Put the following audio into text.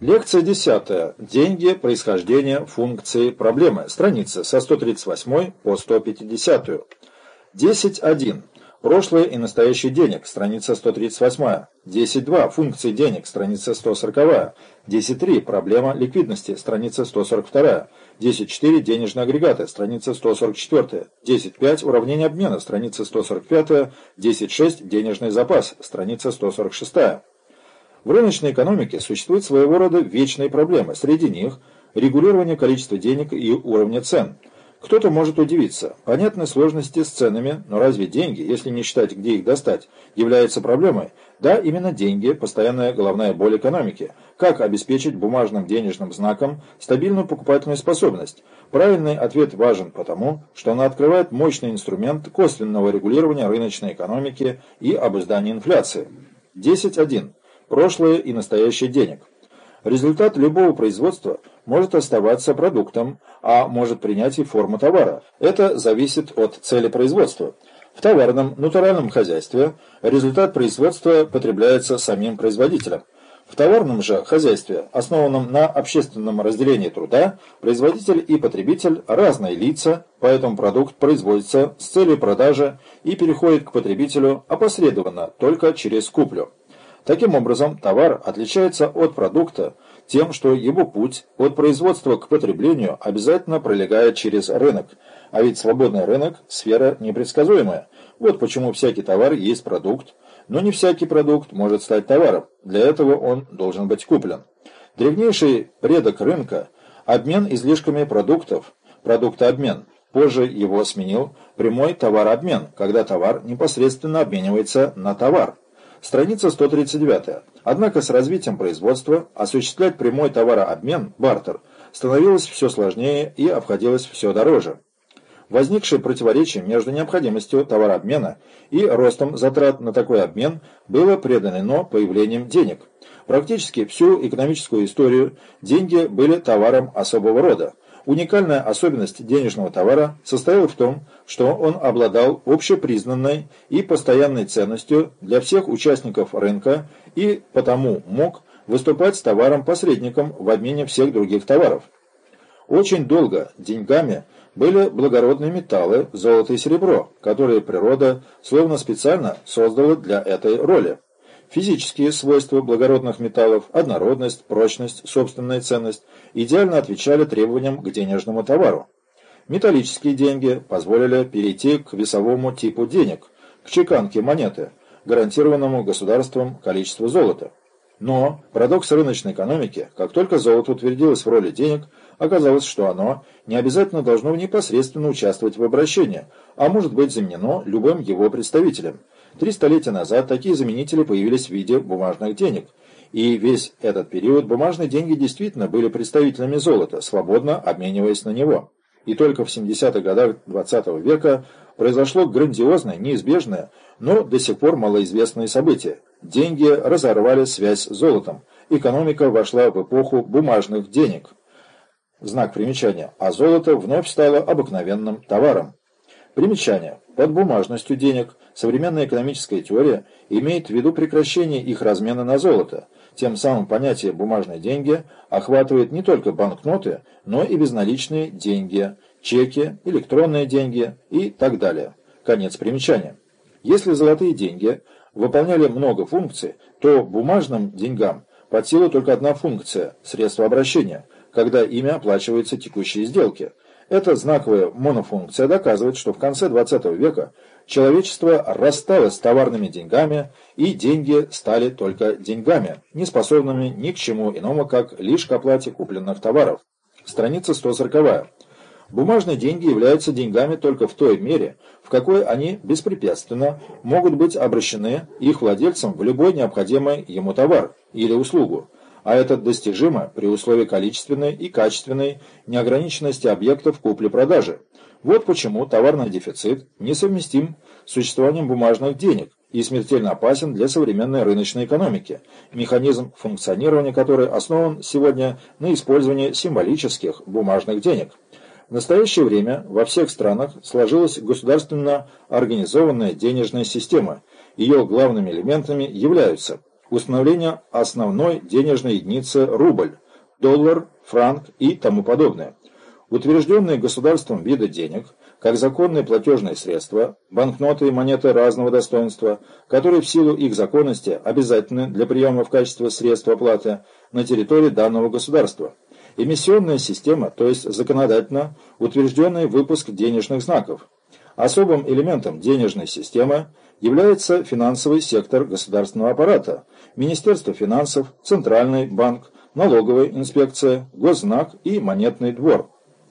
Лекция 10. Деньги, происхождение, функции, проблемы. Страница со 138 по 150. 10.1. Прошлое и настоящий денег. Страница 138. 10.2. Функции денег. Страница 140. 10.3. Проблема ликвидности. Страница 142. 10.4. Денежные агрегаты. Страница 144. 10.5. Уравнение обмена. Страница 145. 10.6. Денежный запас. Страница 146. В рыночной экономике существуют своего рода вечные проблемы. Среди них регулирование количества денег и уровня цен. Кто-то может удивиться. Понятны сложности с ценами, но разве деньги, если не считать, где их достать, являются проблемой? Да, именно деньги – постоянная головная боль экономики. Как обеспечить бумажным денежным знаком стабильную покупательную способность? Правильный ответ важен потому, что он открывает мощный инструмент косвенного регулирования рыночной экономики и обуздания инфляции. 10.1 прошлое и настоящее денег. Результат любого производства может оставаться продуктом, а может принять и форму товара. Это зависит от цели производства. В товарном, натуральном хозяйстве результат производства потребляется самим производителем. В товарном же хозяйстве, основанном на общественном разделении труда, производитель и потребитель – разные лица, поэтому продукт производится с целью продажи и переходит к потребителю опосредованно, только через куплю. Таким образом, товар отличается от продукта тем, что его путь от производства к потреблению обязательно пролегает через рынок, а ведь свободный рынок – сфера непредсказуемая. Вот почему всякий товар есть продукт, но не всякий продукт может стать товаром, для этого он должен быть куплен. Древнейший предок рынка – обмен излишками продуктов, продуктообмен. Позже его сменил прямой товарообмен, когда товар непосредственно обменивается на товар. Страница 139. Однако с развитием производства осуществлять прямой товарообмен, бартер, становилось все сложнее и обходилось все дороже. Возникшее противоречие между необходимостью товарообмена и ростом затрат на такой обмен было преодолено появлением денег. Практически всю экономическую историю деньги были товаром особого рода. Уникальная особенность денежного товара состояла в том, что он обладал общепризнанной и постоянной ценностью для всех участников рынка и потому мог выступать товаром-посредником в обмене всех других товаров. Очень долго деньгами были благородные металлы, золото и серебро, которые природа словно специально создала для этой роли. Физические свойства благородных металлов, однородность, прочность, собственная ценность идеально отвечали требованиям к денежному товару. Металлические деньги позволили перейти к весовому типу денег, к чеканке монеты, гарантированному государством количеству золота. Но парадокс рыночной экономики, как только золото утвердилось в роли денег, оказалось, что оно не обязательно должно непосредственно участвовать в обращении, а может быть заменено любым его представителем. Три столетия назад такие заменители появились в виде бумажных денег, и весь этот период бумажные деньги действительно были представителями золота, свободно обмениваясь на него. И только в 70-х годах XX -го века произошло грандиозное, неизбежное, но до сих пор малоизвестное событие. Деньги разорвали связь с золотом. Экономика вошла в эпоху бумажных денег. Знак примечания. А золото вновь стало обыкновенным товаром. Примечание. Под бумажностью денег современная экономическая теория имеет в виду прекращение их размена на золото. Тем самым понятие «бумажные деньги» охватывает не только банкноты, но и безналичные деньги, чеки, электронные деньги и так далее. Конец примечания. Если золотые деньги выполняли много функций, то бумажным деньгам под силу только одна функция – средство обращения, когда ими оплачиваются текущие сделки – эта знаковая монофункция доказывает, что в конце XX века человечество рассталось с товарными деньгами, и деньги стали только деньгами, не способными ни к чему иному, как лишь к оплате купленных товаров. Страница 140. Бумажные деньги являются деньгами только в той мере, в какой они беспрепятственно могут быть обращены их владельцам в любой необходимый ему товар или услугу а это достижимо при условии количественной и качественной неограниченности объектов купли-продажи. Вот почему товарный дефицит несовместим с существованием бумажных денег и смертельно опасен для современной рыночной экономики, механизм функционирования которой основан сегодня на использовании символических бумажных денег. В настоящее время во всех странах сложилась государственно организованная денежная система. Ее главными элементами являются установление основной денежной единицы рубль, доллар, франк и тому подобное. Утвержденные государством виды денег, как законные платежные средства, банкноты и монеты разного достоинства, которые в силу их законности обязательны для приема в качестве средства оплаты на территории данного государства. Эмиссионная система, то есть законодательно утвержденный выпуск денежных знаков. Особым элементом денежной системы является финансовый сектор государственного аппарата, Министерство финансов, Центральный банк, налоговая инспекция, госзнак и монетный двор.